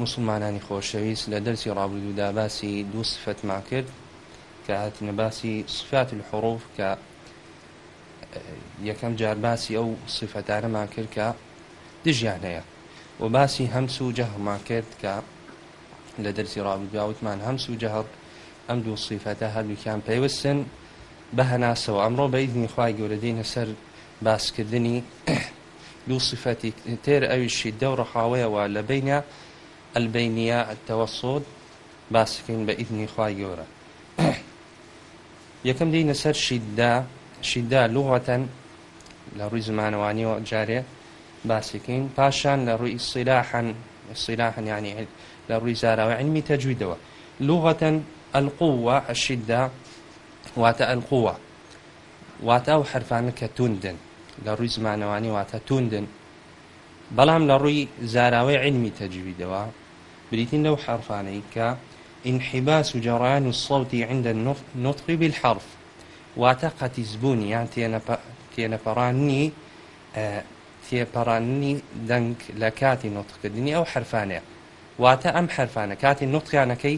مسلمانانی خۆشەویست لە دەرسی ڕابردوودا باسی دوو سفتما کرد کە هاتنە باسی سفات الحڕوف کە یەکەم جار باسی ئەو سفتانەمان کرد کە دژیان هەیە و باسی هەمس و جەهڵمان کرد کە لە دەرسی ڕابردووتمان هەمس و جەهڵ ئەم دوو سیفەتە هەردووکیان پێیوەستن بە هەناسەوە ئەمڕۆ بەیدنی خخوای گەورەدەینە سەر باسکردنی دوو سفەتی تێر ئەویشی دەوڕەخاوەیەوە لە بینە ئەلبینیا تەوەسۆد باسکەین بە ئیدنی خوای گەورە یەکەم دینە سەر شیددا شیددا لوغەتەن لە ڕووی زمانەوانیەوە جارێ باسیکەین پاشان لە ڕووی سیلاحەن سیلاحەن یعنی لە ڕووی زاراوە علمی تەجویدەوە لوغەتەن ئەلقووە ئەشیددا واتە ئەلقووە واتە ئەو حرفانە کە توندن لە ڕووی زمانەوانی واتە توندن بەڵام لە ڕووی زاراوەی علمی تەجویدەوە بريتين لو حرفاني ك انحباس جريان الصوت عند النطق بالحرف واتقت زبوني يعني تينبراني تێپەڕانی دەنگ لە کاتی نوتکردنی ئەو حرفانەیە واتە ئەم حرفانە کاتی نوتقیانەکەی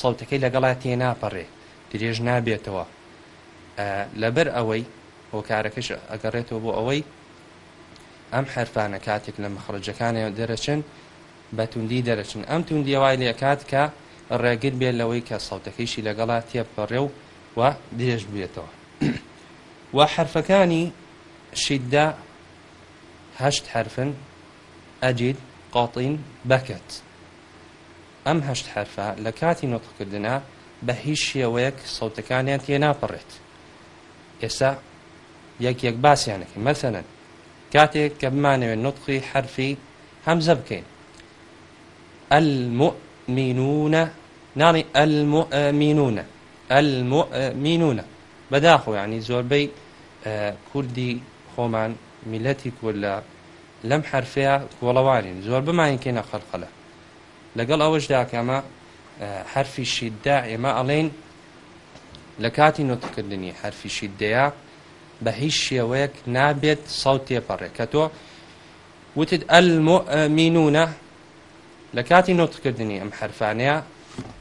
سەوتەکەی لەگەڵا تێناپەڕێ درێژ نابێتەوە لەبەر ئەوەی هۆکارەکەش ئەگەڕێتەوە بۆ ئەوەی ئەم حرفانە کاتێک لە مەخرجەکانی دەرەچن بە توندی دەرەچن ئەم توندیەوای لێکات کە ڕێگر بێت لەوەی کە سەوتەکەیشی لەگەڵا تێپەڕێ و و درێژ بێتەوە و حرفەکانی شیددا هەشت حرفن ئەجید قاتین بەکەت ئەم هەشت حرفە لە کاتی نۆتکردنە بە هیچ شێوەیەک سەوتەکانیان تێناپەڕێت ئێستا یەک یەک باسییانەکەی مەسەنن کاتێک کە بمانەوێت نوتقی حرفی هەمزە بکەین المؤمنون ناڵی المؤمنون المؤمنون بەداخۆ ینی زۆربەی کوردی خۆمان میلەتی کورد لە لەم حرفەیە کۆڵەوارین زۆر بماین کێنە خەرقەلە لەگەڵ ئەوەشدا کەمە حرفی شیددا ئێمە ئەڵێن لە کاتی نوتکردنی حرفی شیدەیە بە هیچ شێوەیەک نابێت ساوت تێپەڕێ کە تۆ وتت ئەلمؤمنونە لە کاتی نوتکردنی ئەم حرفانەیە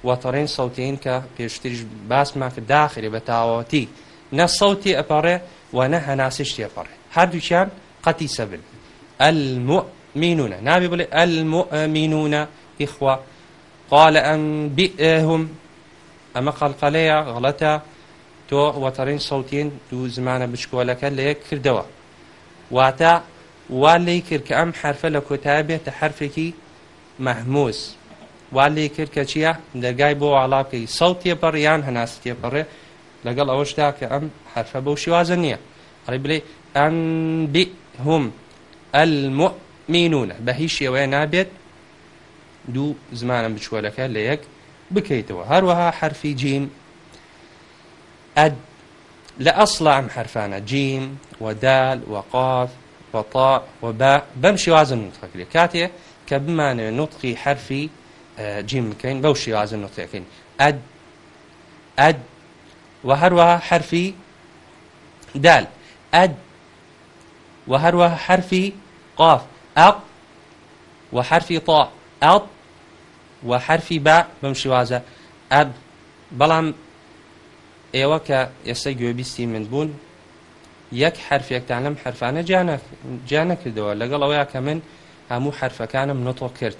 وەتەڕین سەوتین کە پێشتریش باسمان کرد داخلی بە تاوەتی نە سەوتی ئەپەڕێ و نە هەناسیش تێپەڕێ هەردووچیان قەتی سەبن المؤمنون نابي بلي المؤمنون إخوة قال أنبئهم أما قلقلية غلطة تۆ وەتەڕین سەوتین دوو زمانە بچکۆلەکە لە یەک کردەوە واتە وا لی کرد کە ئەم حرفە لە کۆتای بێتە حرفێکی مەحموس وا لێ کرد کە چییە دەرگای بۆ ئاڵا بکەی سەڵ تێپەڕ یان هەناس تێپەڕێ لەگەڵ ئەوەشدا کە ئەم حرفە بەو شیوازە نییە ئەڵێ بڵێ ئەن هم المؤمنونە بە هیچ شێوەیە نابێت دوو زمانم بچوەلەکە لە یەک بکەیتەوە هەروەها حرفی جیم ئەد لە ئەسڵ ئەم حرفانە جیم وەدال وەقاف بەتا وەبا بەم شێوازن نوتخەکرێ کاتێ کە بمانێ نوتقی حرفی جیم بکەین بەو شیوازە نوتەکەین ئەد ئەد و هەروەها حرفی دال ئەد و هەروەها حرفی قاف ئەق و حرفی تا ئەڵ و حرفی با بەم شیوازە ئەب بەڵام ئێوە کە ئێستا گوێبیستی من بوون یەک حرفێکتان لەم حرفانە جیانە کردەوە لەگەڵ ئەوەیە کە من هەموو حرفەکانم نۆتۆ کرد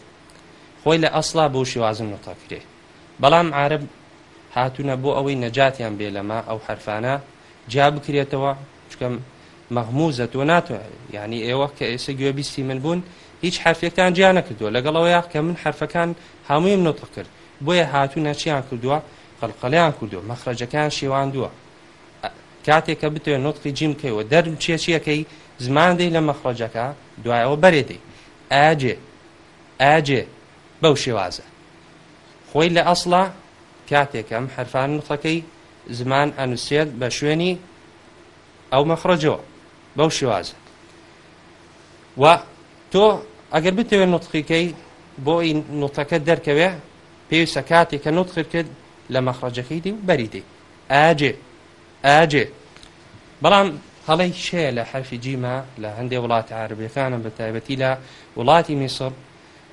خۆی لە ئەسڵا بۆ شێوازم نۆتەکرێ بەڵام عرب هاتوونە بۆ ئەوەی نەجاتیان بێ لەما ئەو حرفانە جا بکرێتەوە چکەم مەغموزە تۆ ناتوانێت ینی ئێوە کە ئێستا گوێبیستی من بوون هیچ حرفێکتان جیا نەکردووە لەگەڵەوەی کە من حرفەکان هەموویم نۆتە کرد بۆیە هاتوونە چیان کردووە قەلقەلیان کردو مەخرەجەکان شێواندووە کاتێک کە بتوێن نۆتقی جیم کەیەوە دەرم چێ چیەکەی زمان دەی لە مەخرۆجەکە دوایەوە بەرێدەی ئاجێ ئاجێ بەو شێوازە خۆی لە ئەسڵا کاتێکم حرفان نوتەکەی زمان ئەنووسێت بە شوێنی ئەو مەخرەجەوە بەو شێوازە و تۆ ئەگەر بتەوێت نوتقیکەی بۆ نوتەکە دەرکەوێ پێویستە کاتێککە نوتخر کرد لە مەخرەجەکەی دی و بەریدی ئاجێ ئاجێ بەڵام هەڵی شێ لە حەفی جیمە لە هەندێک وڵاتی عربەکانم بە تایبەتی لە وڵاتی میسر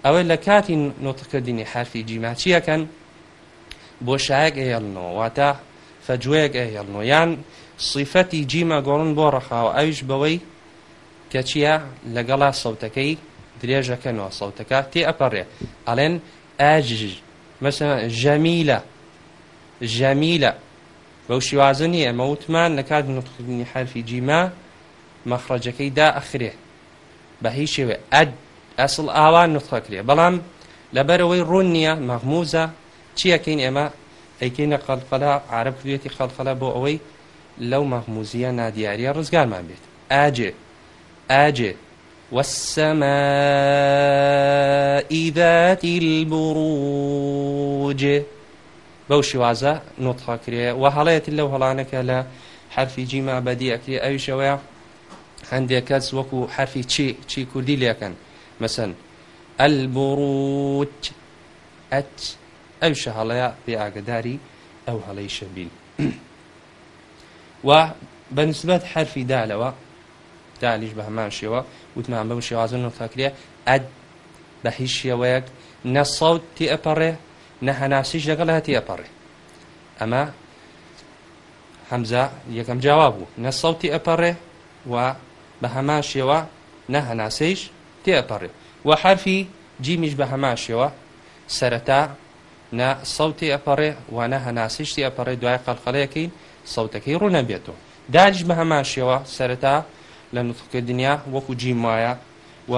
ئەوە لە کاتی نۆتکردنی حرفی جیما چیەکەن بۆ شایەک ئەێڵنەوە واتە فەجوەیەک ئەێڵنەوە یان سیفەتی جیمە گۆڕن بۆ ڕەخاوە ئەویش بەوەی کە چییە لەگەڵا سەوتەکەی درێژەکەنەوە سەوتەکە تێ ئەپەڕێ ئەڵێن ئاژ مەسە ژەمیلە ژەمیلە بەو شیوازنی ئەمە وتمان لە کات نوتخنی حرفی جیما مەخرەجەکەی دا ئەخرێ بە هیچ شێوێ ئەد ئەسڵ ئاوان نوتخەکرێ بەڵام لەبەرەوەی ڕوون نییە مەغموزە چیەکەین ئێمە ئەیکەینە قەلقەلا عرب کردێتی خەڵقەلا بۆ ئەوەی لەو مەغموزیە نادیارە ڕزگارمان بێت ئاجێ ئاجێ والسماء ذات البروج بەو شیوازە نوتخاکرێ و هەڵەتی لەو هەڵانەکە لە حرفی جیما بەدی ئەکرێ ئەویشەوەە هەندێک کەس وەکو حرفی چی چی کوردی لەکەن مەسن ئەلبڕوت ئەت ئەوشە هەڵەیە پێ ئاگداری ئەو هەڵەی شەبیل و بەنسبەت حرفی دالەوە دالیش بە هەمان شێوە وتمان بەو شێوازن نوتخاکرێ ئەد بە هیچ شێوەیەک نەسەوت تی ئەپەڕێ نەهەناسیش لەگەڵ هەتی ئەپەڕێ ئەمە هەمزە یەکەم جاواب بوو نەسەڵتی ئەپەڕێ و بە هەمان شێوە نەهەناسەیش تێپەڕێ و حرفی جیمیش بە هەمان شێوە سەرەتا نە سەوتی ئەپەڕێ و نە هەناسیشتی ئەپەڕێ دوای قەلقەلەیەکەی سەوتەکەی ڕوونە بێتەوە داج بە هەمان شێوە سەرەتا لە نوتکە دنیا وەکو جیم وایە و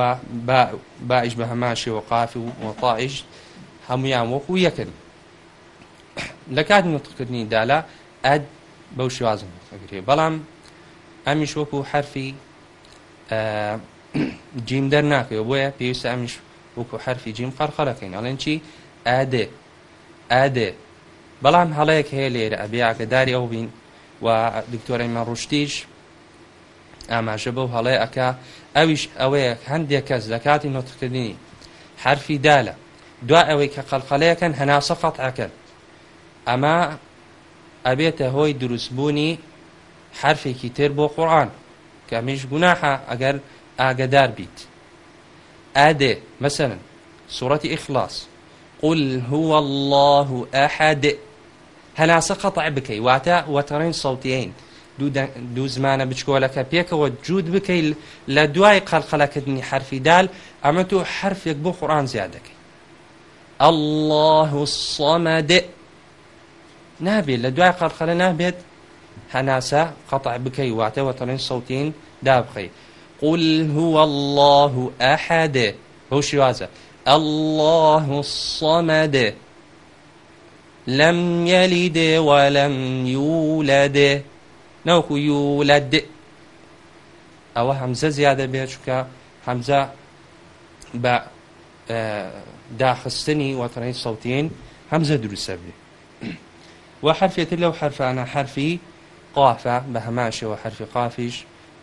باعش بە هەمان شێوە قافی و وەتاعیش هەمویان وەکو یەکن لە کات نوتکردنی دالا ئەد بەو شوازم خەگرێ بەڵام ئەمیش وەکو حرفی جیم دەرناکەەوە بۆیە پێویستە ئەمیش وەکو حرفی جیم خەرخەرەکەین ئەڵێن چی ئادێ ئادێ بەڵام هەڵەیەک هەیە لێرە ئەبیعکە داری ئەو بین و دکتۆرە من ڕشتیش ئاماژە بەو هەڵەیە ئەکا ئەویش ئەوەیە هەندێک کەس لە کاتی نۆتکردنی حرفی دالە دوا ئەوەی کە قەلقەلەیەکەن هەناسە قەتعەکەن ئەمە ئەبێتە هۆی دروستبوونی حرفێکی تر بۆ قورآن کە میش گوناحە ئەگەر ئاگدار بیت ئادێ مەسەن سوورەتی ئیخلاص قل هو الله أحد هەناسە قەتع بکەی واتە وەتەڕین سەوتین دوو زمانە بچکۆلەکە پێکەوە جوود بکەیت لە دوای قەلقەلەکردنی حرفی دال ئەمە تو حرفێک بۆ قورآان زیاد دەکەی الله الصمد نابێت لە دوای قەرخەلە نابێت هەناسە قەتع بکەی واتەوە تەڵێن سەوتین دابخەی قل هو الله أحد هو شوازة الله الصمد لم يلد ولم يولد نوكو يولد أو همزة زيادة بيتشكا همزة ب آه داخستنی وەتەڕی سەوتین هەمزە دروسە بێ و حرفێتر لەو حرفانە حرفی قافە بە هەماشەوە حرفی قافیش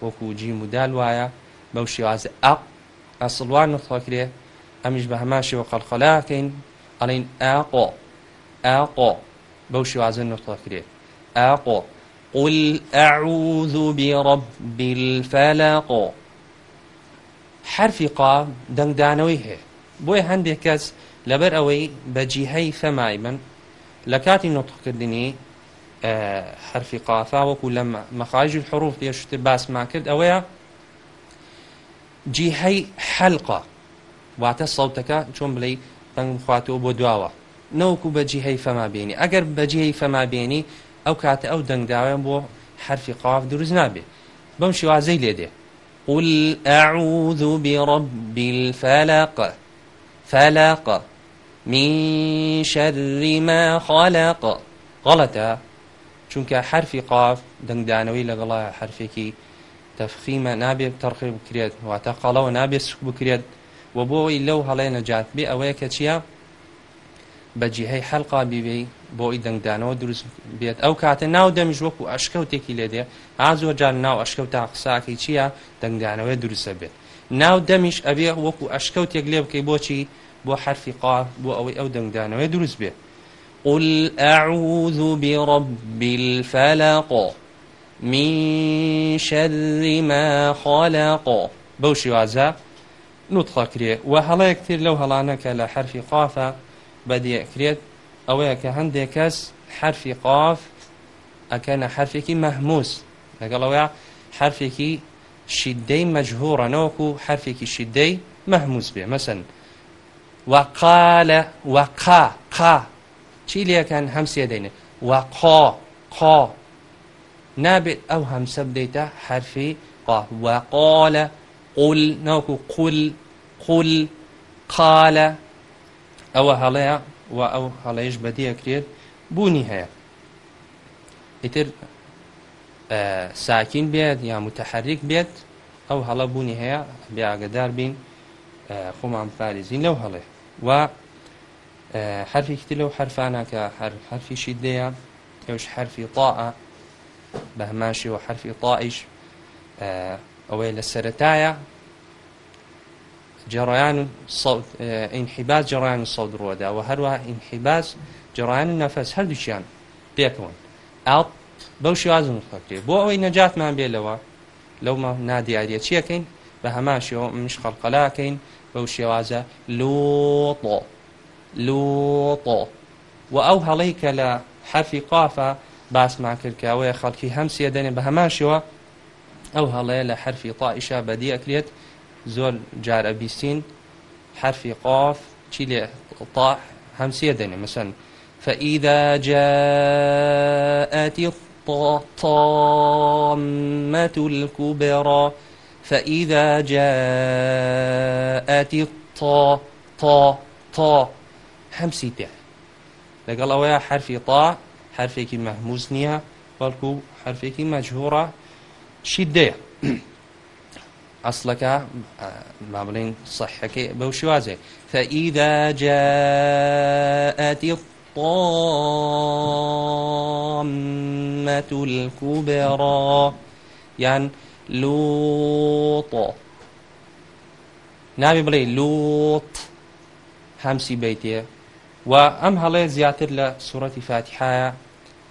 وەکو جیم و دال وایە بەو شێوازە ئەق ئەسڵوان نخواکرێ ئەمیش بە هەماشەوە قەلخەلاکەین ئەڵین ئاقۆ ئاقۆ بەو شێوازە نخواکرێ ئاقۆ قل أعوذ برب الفلق حرفی قا دەنگدانەوەی هەیە بۆی هەندێک کەس لەبەر ئەوەی بەجیهەی فەمای من لە کاتی نۆتقکردنی حرفی قافا وەکو لە مەخاژ حروف پێشتر باسمان کرد ئەوەیە جیهەی حەلقا واتە سەوتەکە چۆن بڵێ بەنگخواتەوە بۆ دواوە نەوەکو بەجیهەی فەما بینی ئەگەر بەجیهەی فەما بینی ئەو کاتە ئەو دەنگداوێن بۆ حرفی قاف دروست نابێت بەم شێوازەی لێدێ قل أعوذ برب الفلق فلق من شر ما خلق غلطة چونکە حرفی قاف دەنگدانەوەی لەگەڵا حرفێکی تەفخیمە نابێت تەرخی بکرێت واتە قەڵەوە نابێت سوک بکرێت و بۆی لەو هەڵێ نەجات بێ ئەوەیە کە چییە بەجیهەی حەلقا بیبێ بۆی دەنگدانەوە دروست بێت ئەو کاتە ناو دەمیش وەکو ئەشکەوتێکی لێدێ ئازۆ جار ناو ئەشکەوت تا قساکی چییە دەنگدانەوەی دروستە بێت ناو دەمیش ئەبێ وەکو ئەشکەوتێک لێ بکەی بۆچی بۆ حرفی قا بۆ ئەوەی ئەو دەنگدانەوەی دروست بێ قل أعوذ برب الفلق من شر ما خلق بوشي وعزا نطخة كريه وهلا يكتير لو هلانك لحرف قافة بدي أكريت أو يك عندي كاس حرف قاف أكان حرفك مهموس نقول حرفك شیدەی مەجهورە نەوەکو حرفێکی شیدەی مەحموز بێ مەسن وقالە وقا قا چی لەکەن هەمسێ دەینێ وقا قا نابێت ئەو هەمسە بدەیتە حرفی قا وقالە قل ناوکو قل قل قالە ئەوە هەڵەیە و ئەو هەڵەیەش بەدیەکرێت بوونی هەیە ئیتر ساکین بێت یا متحرک بێت ئەو هەڵە بوونی هەیە بێگەدار بین خۆمان پارێزین لەو هەڵێ و حرفی کتی لەو حرفانە کە حرفیشی دەیە ئێوش حرفی تاعە بە هەماشی و حرفی تاائش ئەوەی لە سەتایە جەڕیان و ئینحیباز جەڕیان و سەود ڕۆدا و هەروە ئینحیباز جەڕیان و نەفەس هەردووچیان پێکەوەن ئاڵ بەو شێوازم بکرێت بۆ ئەوەی نەجاتمان بێلەوە لەومە نادیارە چیەکەین بە هەمان شێوە منش خەڵقەلاکەین بەو شێوازە لۆطۆ لۆطۆ و ئەو هەڵەی کە لە حرفی قافە باسمان کردکەوەیە خەڵکی هەم سێدەنێ بە هەمان شێوە ئەو هەڵەیە لە حرفی تائیشا بەدی ئەکرێت زۆر جارە بیستین حرفی قاف چی لێ تا هەم سێدەنێ مەسەن فەئیدا جاءتی الطامة الكبرى فإذا جاءت الطا طا طا همسی تێ لەگەڵ ئەوەیە حرفی تا حرفێکی مەحموز نییە بەڵکو حرفێکی مەجهورە چی دەیە ئەسلەکە ما بڵین صحەکەی بەو شوازێ فەئیدا جاءتی الطامة الكبرى یان لوط ناوی بڵێ لوط هەمسی بیتێ و ئەم هەڵێ زیاتر لە سوڕەتی فاتحایە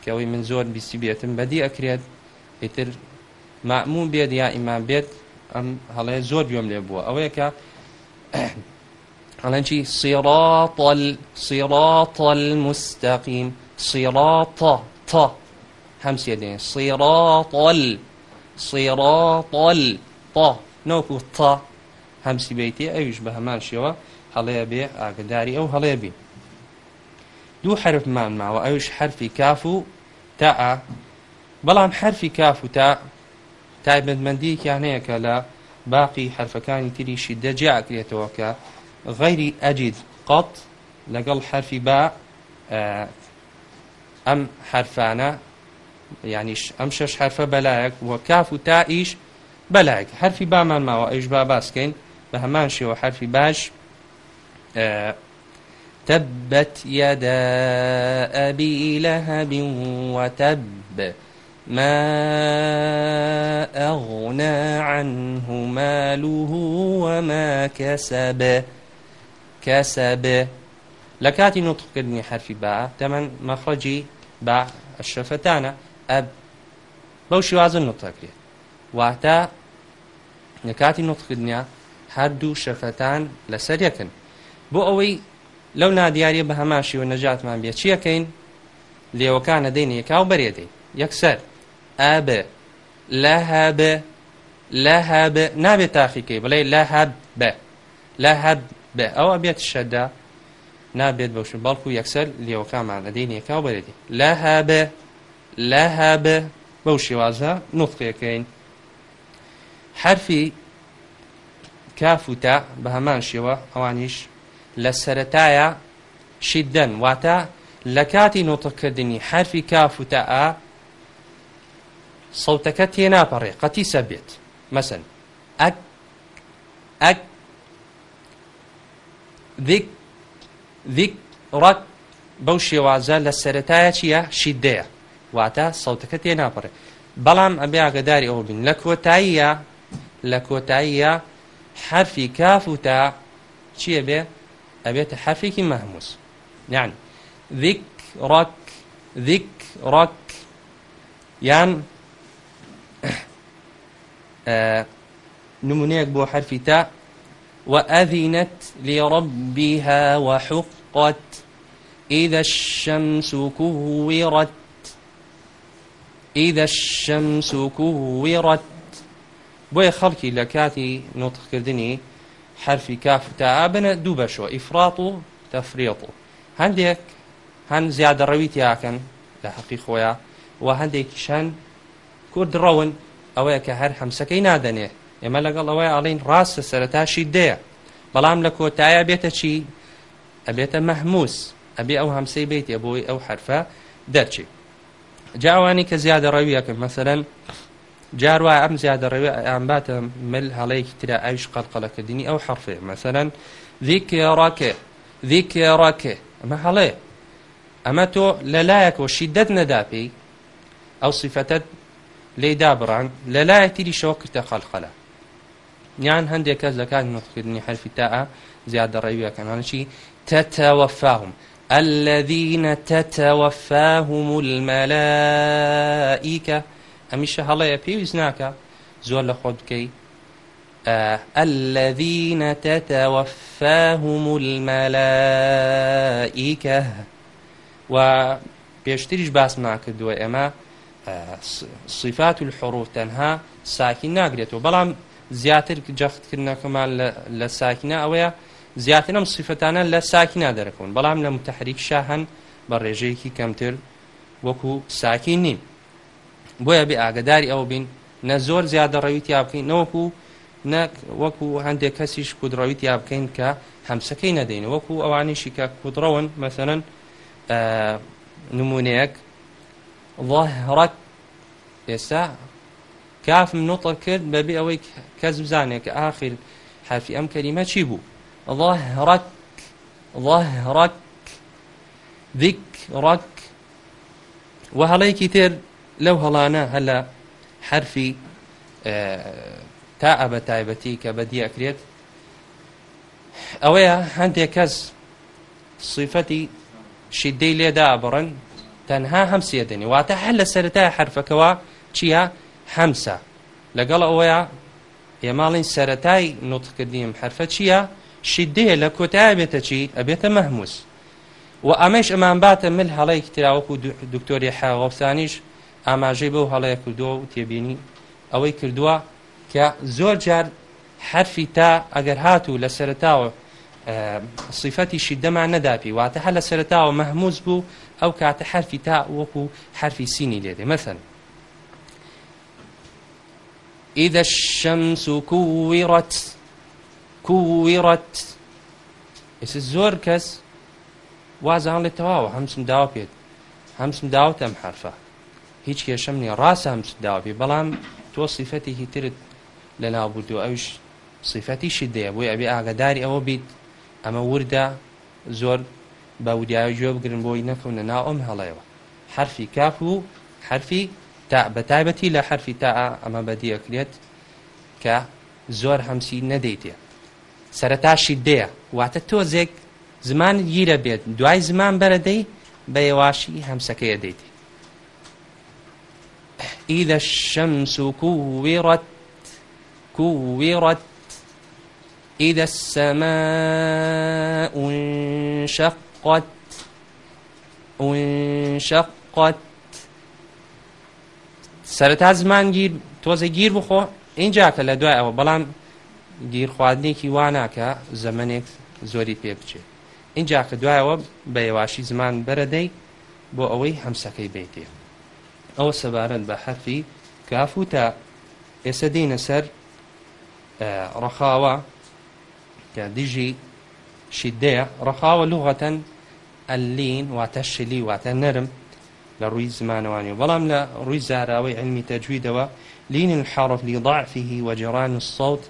کەەوەی من زۆر بیسی بێتم بەدی ئەکرێت ئیتر مەمون بێت یا ئیمان بێت ئەم هەڵەیە زۆر گوێم لێ بووە ئەوەیە کە ئەڵەن چی سیڕاتەل سیڕاتەل مستەقیم سیڕاتە تا هەم سێدێن سیڕاتەل سیڕاتەل تا نۆکو تا هەمسی بیتی ئەویش بە هەمان شێوە هەڵەیە بێ ئاگداری ئەو هەڵەیە بی دوو حرفمان ماوە ئەوش حرفی کاف و تا بەڵام حرفی کاف و تا تایبەتمەندیەکیان هەیەکە لە باقی حرفەکانی تریشی دەجاکرێتەوە کە غيري أجد قط لەگەڵ حرفی با ئەم حرفانە یانیش ئەم شش حرفە بەلایەک وە کاف و تا ئیش بەلایک حرفی بامان ماوە ئەوش با باسکەین بە هەمان شێوە حرفی باش تەبەت یادا ئەبی لە هەبی وتەب ما أغنى عنه ماله وما كسب کەسە بێ لە کاتی نوتقکردنی حرفی با دەمەن مەخرەجی با شەفەتانە ئەب بەو شوازن نوتەکرێت واتە لە کاتی نوتقکردنیا هەردوو شەفەتان لەسەرەکەن بۆ ئەوەی لەو نادیارە بە هەماشی و نەجاتمان بێ چیەکەین لێوەکانە دەین یەکاو بەرێدەین یەکسەر ئابێ لە هەبێ لە هەبێ نابێت تاخیکەی بڵێ لە هەب بە لە هەب بێ ئەوە بێت شەدا نابێت بەوش بەڵکو یەکسەر لێوەکانمان لەدەی نێکاو بەرێتی لا هابێ لا هابێ بەو شێوازە نوتقیەکەین حرفی کاف و تا بە هەمان شێوە ئەوانیش لە سەتایە شیددەن واتە لە کاتی نوتەکردنی حرفی کاف و تا سەوتەکە تێناپەڕێ قەتی سەبێت مەسن ئەک ئەک ڕک بەو شێوازە لە سەتایە چیە شیدەیە واتە سەوتەکە تێناپڕێ بەڵام ئەبێ ئاگداری ئەوە بین لە کۆتاییە لە کۆتاییە حرفی کاف و تا چییە بێ ئەبێتە حرفێکی مەهموس یان ڕک ڕک یان نمونەیەک بۆ حرفی تا وأذنت لربها وحقت إذا الشمس كورت إذا الشمس كورت بۆیە خەڵکی لە کاتی نوتخکردنی حرفی کاف تابنە دوو بەشەوە ئیفرات و تەفرێت و هەندێک هەند زیادە ڕەوی تیاکەن لە حەقی خۆیان و هەندێک شەن کوردڕەون ئەوەیە کە هەر هەمسەکەی نادەنێ ئێمە لەگەڵ ئەوەی ئاڵین ڕاستە سەرەتاشی دەیە بەڵام لە کۆتایە بێتە چی ئەبێتە مەحموس ئەبێ ئەو هەمسەی بیتێ بۆی ئەو حرفە دەرچی جاوانی کە زیادە ڕەویەکەم مەسەرەن جار وایە ئەم زیادە ڕەوێ ئەمباتە مل هەڵەیەکی تررا ئاویش قەلقەلەکردنی ئەو حرفێ مەسەرەن ذیکڕاکێ ذیکێڕاکێ ئەمە هەڵێ ئەمە تۆ لەلایەکەوە شیدەت نەداپی ئەو سیفەتەت لێدا بڕان لەلایە تیری شەوە کردە خەلخەلە یان هەندێک کەس لە کات نوتکردنی حرفی تاە زیاد دەڕێویەکەن هەنچی تتەوەفاهم الذين تتوفاهم الملائكة أميش هلا يبي وزناك زول لخدكي آه الذين تتوفاهم الملائكة و بيشتريش باس ناكردووە ئێمە صفات الحروف تەنها ساکی ناگرێتەوە بەڵام زیاتر جەختکردنەکەمان لە ساکنە ئەوەیە زیاتر ئەم سیفەتانە لە ساکینا دەرەکەون بەڵام لە متەحریک شاهن بە ڕێژەیەکی کەمتر وەکو ساکی نین بۆیە بێ ئاگداری ئەوە بین نە زۆر زیادە ڕەویت یا بکەین نەوەکو وەکو هەندێک کەسیش کودڕەویت یا بکەین کە هەمسەکەی نەدەین وەکو ئەوانیشی کە کودڕەون مەسەرەن نمونەیەک ظاهڕەت ئێستا کافم نوتە کرد بەبێ ئەوەی کەس بزانێت کە ئاخر حافی ئەم کەریمە چی بوو الله ڕک الله ڕک ذیک ڕک و هەڵەیەکی تر لەو هەڵانە هەلا حرفی تا ئەبە تایبەتی کە بەدی ئەکرێت ئەوەیە هەندێک کەس صیفەتی شیدەی لێدا بڕن تەنها هەم سێدنی واتە هەر لە سەرتای حرفەکەەوە چییە حەمسە لەگەڵ ئەوەیە ئێماڵین سەتای نوتکردیم حرفە چییە شیدەیە لە کۆتای بێتە چی ئەبێتە مەحموس و ئەمەش ئەمان باتە مل هەڵەیەکی تراوەکو دکتۆری حاوەفسانیش ئاماژەی بەو هەڵەیە کردووە و تێبینی ئەوەی کردووە کە زۆر جار حرفی تا ئەگەر هاتوو لە سەرتاوە صیفەتی شیدەمان نەداپی واتە هە لە سەرتاوە مەحموز بوو ئەو کاتە حرفی تا وەکو حرفی سینی لێدێ مەسن إذا الشمس كورت كورت ئێس زۆر کەس وازان لێت تەواوە هەمسم داوا پێێت هەمسم داوت ئەم حرفە هیچ کێشەم نیە ڕاستە هەمس داوێ بەڵام تۆ سیفەتێکی ترت لە ناوبوردو ئەوش سیفەتیشی دەیە بۆی ئەبێ ئاگداری ئەوە بیت ئەمە وردا زۆر بە ودیاوی گوێ بگرن بۆی نەکەونە ناو ئەم هەڵەیەوە حرفی کاف و حرفی تا بە تایبەتی لە حرفی تا ئەمە بەدیەکرێت کە زۆر هەمسی نەدەیتێ سەرەتاشی دەیە واتە تۆزێک زمان گیرە بێت دوای زمان بەرەدەی بە ێواشی هەمسەکەیە دەیت ئیدە الشەمس كورت كورت إذا السماء انشقت انشقت سەرەتا زمان گیر تۆزە گیر بخۆ اینجا کە لە دوای ئەوە بەڵام گیر خواردنێکی واناکە زەمنێک زۆری پێ بچێت اینجا کە دوایەوە بەێواشی زمان بەرەدەی بۆ ئەوەی هەمسەکەی بیتێ ئەوە سەبارەت بە حەفی کافو تا ئێسە دینە سەر ڕەخاوە کە دیژی شیدەیە ڕەخاوە لوغەتەن ئەلین واتە شلی واتە نەرم لە ڕووی زمانەوانی بەڵام لە ڕووی زاراوەی علمی تەجویدەوە لین الحرف لضعفه وجران الصوت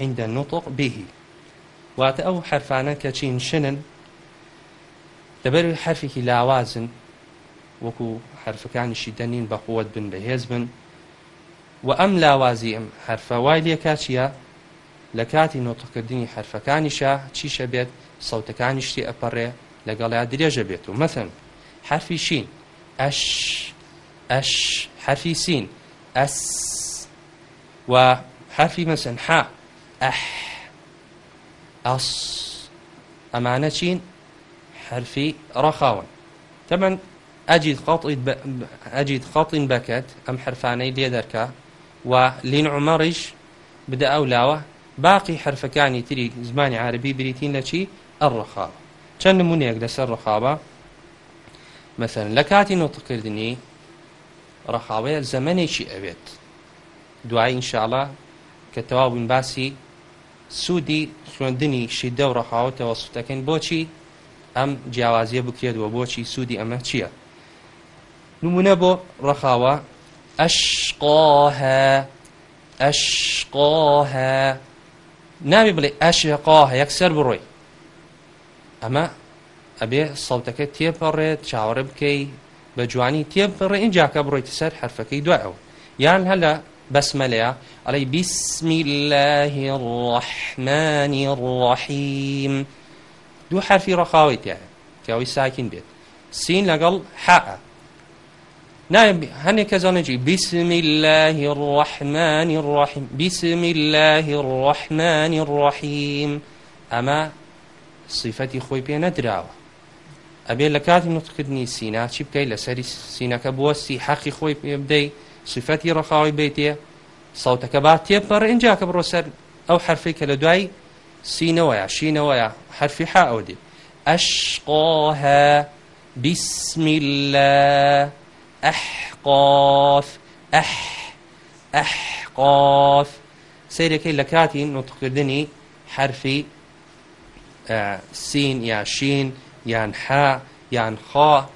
عند النطق به واتە ئەو حرفانە کە چین شنن دەبەر حرفێکی لاوازن وەکو حرفەکانیشی دەنین بە قووەت بن بەهێز بن و ئەم لاوازی ئەم حرفە وای لێکا چییە لە کاتی نۆتەکردنی حرفەکانیشە چیشە بێت سەوتەکانیشتی ئەپەڕێ لەگەڵیا درێژە بێت و مەثن حرفی شین ئەش ئەش حرفی سین ئەس و حرفی مەسنحا ئەح ئەس ئەمانە چین حرفی ڕەخاون تەمەەن ئەجید ئەجید خەڵین بەکەت ئەم حرفانەی لێ دەرکە و لین عمەڕیش بدە ئەو لاوە باقی حرفەکانی تری زمانی عربی بریتین لە چی ئەڕەخاوە چەند نمونەیەک لەسەر ڕخاوە مەسەرن لە کاتی نۆتکردنی ڕەخاوەیە زەمنێکی ئەوێت دوای ئینشاءڵە کە تەواوین باسی سوودی خوێندنی شیدە و ڕەخاوتەوە سوتەکەن بۆچی ئەم جیاوازیە بکرێتەوە بۆچی سوودی ئەمە چییە نمونە بۆ ڕەخاوە ئەشقاهە ئەشقاهە ناوی بڵێ ئەشقاهە یەکسەر بڕۆی ئەمە ئەبێ سەوتەکە تێپەڕێت چاوەڕێ بکەی بە جوانی تێپڕێ ئینجاکە بڕۆیتی سەر حرفەکەی دوایەوە یان هەلە بەسمەلەیە ئەڵی بیسمی اللهی ڕحمانی ڕحیم دوو حرفی ڕەخاوی تیاە پیاوی ساکین بێت سین لەگەڵ حە هەنێک کە زانەجی بیسمی اللهی ڕحمانی ڕحیم بیسمی اللهی ڕحمانی ڕحیم ئەمە صیفەتی خۆی پێ نەدراوە ئەبێ لە کاتی نوتکردنی سینا چی بکەیت لەسەری سینەکە بوەستی حەقی خۆی بدەی سیفەتی ڕەخاوی بیتێ ساوتەکە با تێپەڕ اینجا کە بڕۆ سەر ئەو حرفی کە لە دوای سینەوەیە شینەوەیە حرفی حا ئەو دێ ئەشقاها بسم الله أحقاف أح أحقاف سيركي لكاتي نطقدني حرفي آه سين يا شين یان ح یان خا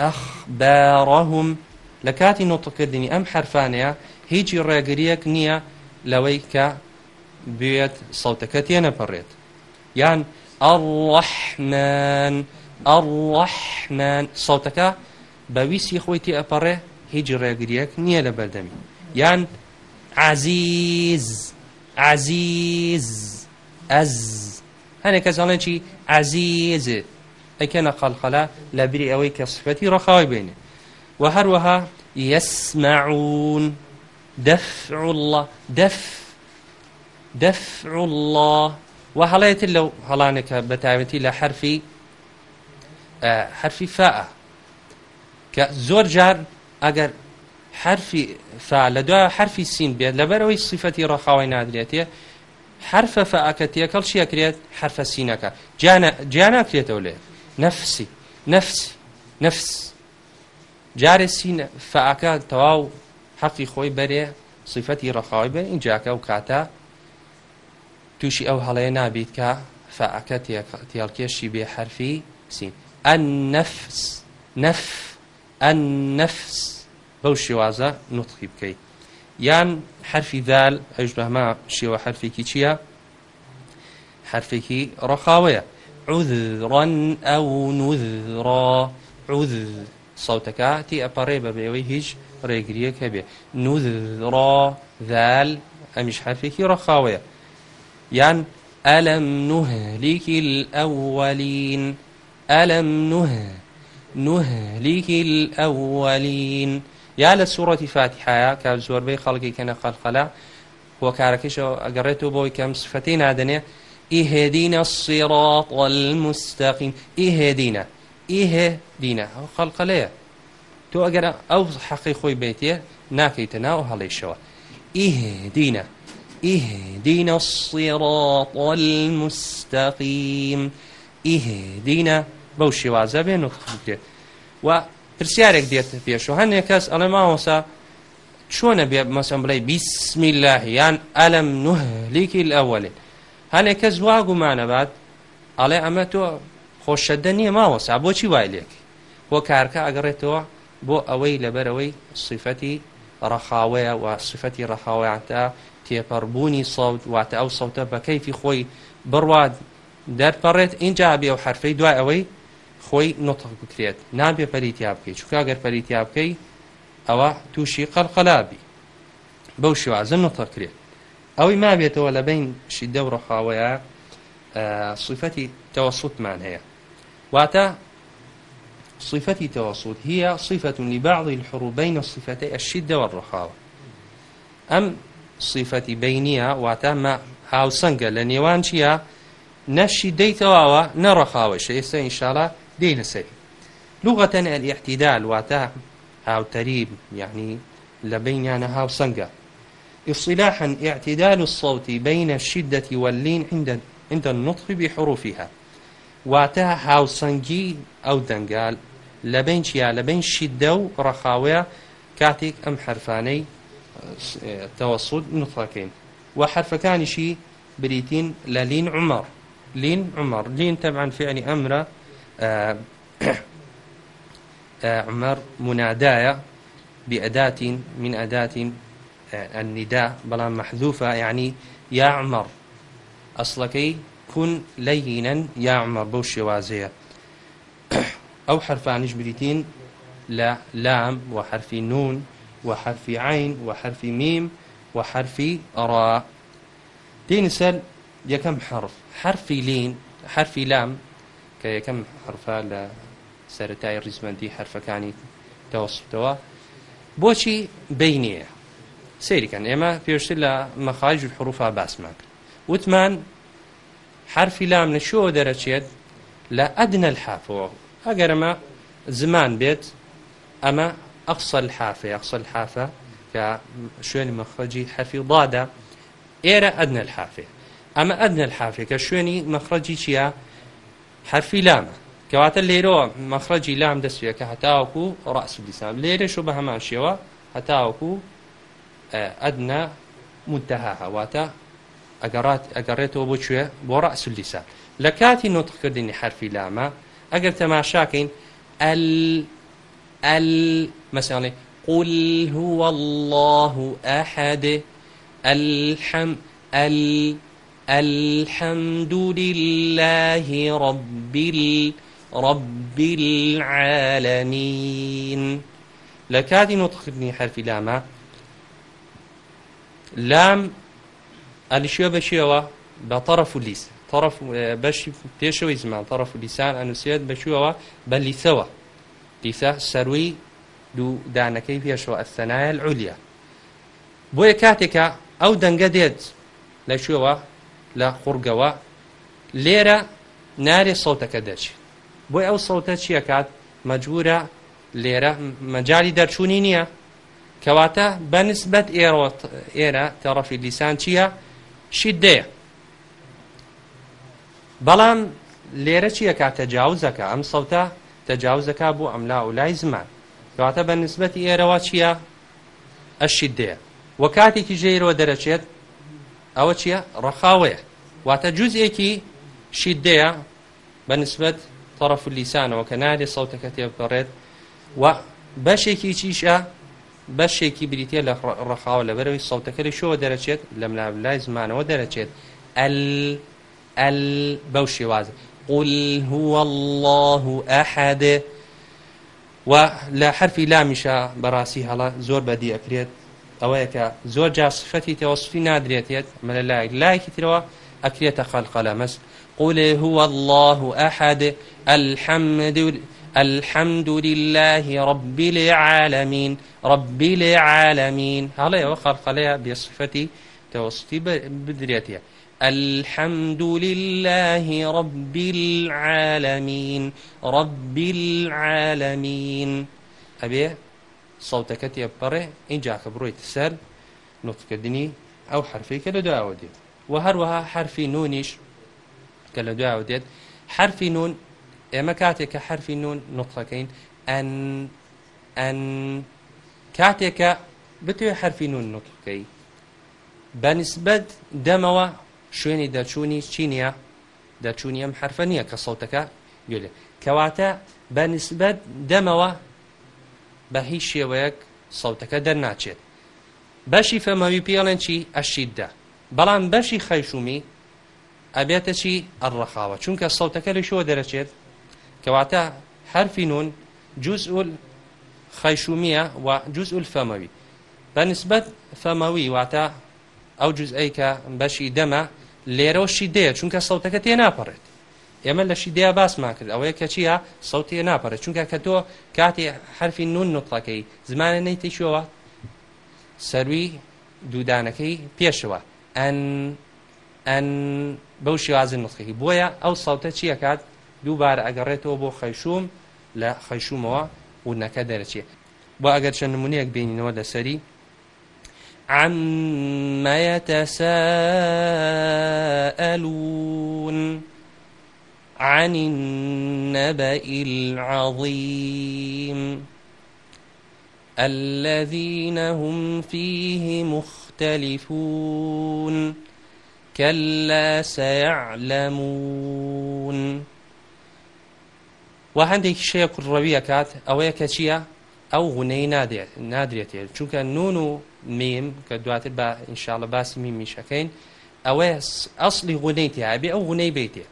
ئەخبارڕهم لە کاتی نوتکردنی ئەم حرفانەیە هیچی ڕێگریەک نییە لەوەی کە بێت سەوتەکە تێنەپەڕێت یان ئەڕحمان ئەڕحمان سەوتەکە بەویستی خۆی تێ ئەپەڕێ هیچ ڕێگریەک نییە لە بەردەمی یان عزیز عزیز ئەز هەنێک کەسەڵێن چی عزیزت ئەکەنە قەلقەلا لە بری ئەوەی کە سفەتی ڕەخاوی بێنێ و هەروەها يسمعون دفع الله دف دفع الله وهەڵەتی لەو هەڵانێکە بەتابەتی لە حرفی حرفی فاء کە زۆر جار ئەگەر حرفی فا لە دوای حرفی سین بێت لەبەرەوەی سیفەتی ڕەخاوی نادرێتێ حرفە فەعەکە تێکەڵ چیەکرێت حرفە سینەکە جیانەکرێتەوە لێت نفسی نفس نفس جارێ سینە فعکە تەواو حەقی خۆی بەرێ صفەتی ڕەخاوی بێ اینجاکە و کاتە تووشی ئەو هەڵەیە نابیت کە فعکە تێڵکێشی بێ حرفی سین ئەن نفس نەف ئەن نفس بەو شێوازە نوتخی بکەیت یان حرفی دال ئەژبەما شێوە حرفێکی چییە؟ حرفێکی ڕەخاوەیە عذرا أو نذرا عذر صوتك تي أبري ببيوي هيج ريقرية كبير نذرا ذال أمش حرفك رخاوية يعني ألم نهلك الأولين ألم نه نهلك الأولين یا لە سوورەتی فاتحایە کە زۆربەی خەڵکی کەنە خەلخەلا هۆکارەکەشەوە ئەگەڕێتەوە بۆی کەم سفەتی نادنێ اهدنا الصراط المستقيم اهدنا اهدنا خلق ليه تو اگر او حقي خوي بيتيه ناكيت ناو هليشوا اهدنا اهدنا الصراط المستقيم اهدنا بەو شێوازە بێن و بکرێت و پرسیارێک دێت پێشوە هەندێک کەس ئەڵێ ماوەسا چۆنە بێ مەسم بڵێ بیسمی اللهیان ئەلم نوهلیکی ئەوەلێن هەنێک کەس وا گومانەبات ئەڵێ ئەمە تۆ خۆشەدە نییە ماوەسا بۆچی وای لێکی بۆ کارکە ئەگەڕێتەوە بۆ ئەوەی لەبەرەوەی سیفەتی ڕەخاوەیە و سفەتی ڕەخاوەیانتە تێپەڕبوونی سەوت واتە ئەو سەوتە بە کەیفی خۆی بڕوات دەرپەڕێت اینجا بێ و حرفەی دوای ئەوەی خۆی نۆتەق بکرێت نابێ پەریتیا بکەیت چووکە گەر پەریتیا بکەی ئەوە تووشی قەلقەلابی بەو شێوازە نۆتەکرێت ئەوەی ما بێتەوە لە بین شیدە و ڕۆخاوەیە صفەتی تەوەسوتمان هەیە واتە صفة توسط هي صفة لبعض الحروبين الصفتي الشدة والرخاوة أم صفة بينية واتما هاوسنگە لە نێوان چییە نەشی دەیتەواوە نەڕەخاوە شەئێستا ئینشاالله دێنە سەری لوغەتەن ئەلیحتیدال واتە هاوتەریب یعنی لە بینیانە هاوسەنگە اصطلاحا اعتدال الصوت بين الشدة واللين عند عند النطق بحروفها واتە هاوسەنگی ئەو دەنگال لە بین چیا لە بین شیددە و ڕەخاوەیە کاتێک ئەم حرفانەی تەوەسود نفەکەین و حرفەکانیشی بریتین لە لین عمر لین عمر لین تەبعاان فعلی ئەمرە عمر منادایە بئداتین من ئەداتین النداء بەڵام محذوفة يعني يا عمر ئەسڵەکەی كن لينا يا عمر بەو شێوازەیە ئەو حرفانش بریتین لە لام وحرفی نون وحرفی عین وحرفی میم وحرفی ئەڕا دێنی سەر یەکەم حرف حرفی لین حرفی لام کە یەکەم حرفە لە سەتای ڕیزمەندی حرفەکانی تەوەسڵتەوە بۆچی بینیە سەیریکەن ئێمە پێشتر لە مەخاج حروفا باسمان وتمان حرفی لام نشۆ دەرەچێت لە ئەدنە الحافەوە ئەگەر ئەمە زمان بێت ئەمە ئەقسە الحافە ئەقسە الحافە کە شوێنی مەخرەجی حرفی ضادا ئێرە ئەدنە الحافێ ئەمە ئەدنە الحافێ کە شوێنی مەخرەجی چییە حرفی لامە کەواتە لێرەوە مەخرەجی لام دەستوێت کە هەتاوەکو ڕاست دیسان لێرەشو بە هەمان شێوە هەتاوەکو ئەدنا مدەها هەواتە ئەگەڕات ئەگەڕێتەوە بۆ کوێ بۆ ڕاعسل لیسان لە کاتی نۆتخکردنی حرفی لامە ئەگەر تەماشاکەین ئەل ئەل مەسیڵێ قل هو الله أحد الحم ال الحمد لله رب رب العالمين لكاد نطخ ابن حرف لامه لام ئەنیشوە بەشیەوە بە تەرەف و لیس تەرەف بەشی پێشەوەی زمان تەرەف و لیسان ئەنووسێت بەچووەوە بە لیسەوە لیسە سەروی دوو دانەکەی پێشەوە ئەستەنایە العولیا بۆیە کاتێکە ئەو دەنگە دێت لەکوێوە لە قورگەوە لێرە نارێ سەوتەکە دەچێت بۆی ئەو سەوتە چیەکات مەجبورە لێرە مەجای دەرچوونی نییە کەواتە بەنسبەت ئێرە ئێرە تەڕەفی لیسان چییە شیدەیە بەڵام لێرە چییە کا تەجاوزەکە ئەم سەوتە تەجاوزەکە بوو ئەملا و لای زمان کەواتە بە نسبەتی ئێرەوە چییە ئەشیدەیە وە کاتێکی ژێرەوە دەرەچێت ئەوە چییە ڕەخاوەیە واتە جوزێکی شیدەیە بە نسبەت تەرەف لیسانەوە کە نادێ سەوتەکە تێبگەڕێت و بەشێکی چیشە بەشێکی بریتە لە ڕخاوە لە بەرەوەی سەوتەکەی شەوە دەرەچێت لە ملای زمانەوە دەرەچێت ئەل ئەل بەو شێوازە قل هو الله أحد و لە حرفی لامیشە بەڕاستی هەڵا زۆر بەدی ئەکرێت ئەوەیە کە زۆر جاسفەتی تەوەسفی نادرێتێت مەلە لایەک لایەکی ترەوە ئەکرێتە خەلقە لە مەست قل هو الله أحد الحمد الحمد لله رب العالمين رب العالمين هلا وخلق لها بصفتي توصفي بدريتها الحمد لله رب العالمين رب العالمين أبي صوتك تيبره إن جاك بروي تسر نطق دني أو حرفي كلا دعوة وهروها حرفي نونيش کە لە دوایەوە دێت حرفی نون ئێمە کاتێک کە حرفی نون نقطەکەین ئەن ئەن کاتێکە بتوێ حرفی نون نقطەکەی بەنسبەت دەمەوە شوێنی دەچوونی چینیە دەچوونی ئەم حرفە نییە کە سەوتەکە گوێلێ کەواتە بەنسبەت دەمەوە بە هیچ شێوەیەک سەوتەکە دەرناچێت بەشی فەمەوی پێڵێن چی ئەشیددا بەڵام بەشی خەیشومی ئەبێتە چی ئەڕەخاوە چونکە سەوتەکە لە شووە دەرەچێت کەواتە هەرفی نون جوزئول خەیشومیە و جوزئول فەمەوی بە نسبەت فەمەوی واتە ئەو جزئی کە بەشی دەمە لێرەوەشی دەیە چونکە سەوتەکە تێناپەڕێت ئێمە لە شیدیا باسمان کرد ئەوەیە کە چیە سەوتێ ناپەڕێت چونکە کە تۆ کاتی حرفی نون نوتڵەکەی زمانە نەیتەشەوە سەروی دوودانەکەی پێشەوە ئەن ئەن بەو شێوازی نسخی بۆیە ئەو ساوتە چیەکات دووبارە ئەگەڕێتەوە بۆ خەیشوم لە خەیشومەوە ونەکە دەرەچێت بۆ ئەگەر چەند نمونونیەک بینینەوە لەسەری عما يتساءلون عن النبأ العظيم الذين هم فيه مختلفون كلا سيعلمون وهندێک شەیە کوڕەوی ئەکات ئەوەیە کە چییە؟ ئەو غونەی نادرێتێت چونکە نون و میم کە دواتر بە ئینشاالە باسی میمیشەکەین ئەوەیە ئەسلی غونەی تیابێ ئەو غونەی بیتێ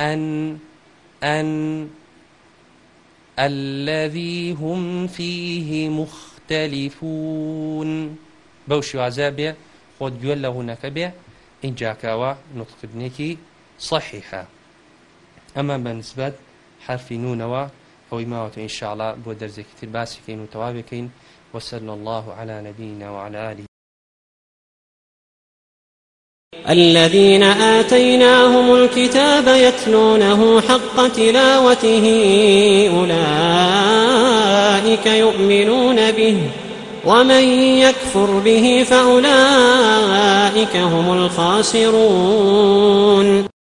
ئەن ئەن الذي هم فيه مختلفون بەو شوازە بێ خۆت گوێل لە هوونەکە بێ نوتقین جاکاوە نوتقکردنێکی صحیحە ئەمە بە نسبەت حرفی نونەوە ئەوەی ماوەتە ئینشاءڵە بۆ دەرزێکی تر باسیکەین و تەواوێکەین وسلنا الله على نبينا وعلى آله الذين آتيناهم الكتاب يتلونه حق تلاوته أولئك يؤمنون به ومن يكفر به فأولئك هم الخاسرون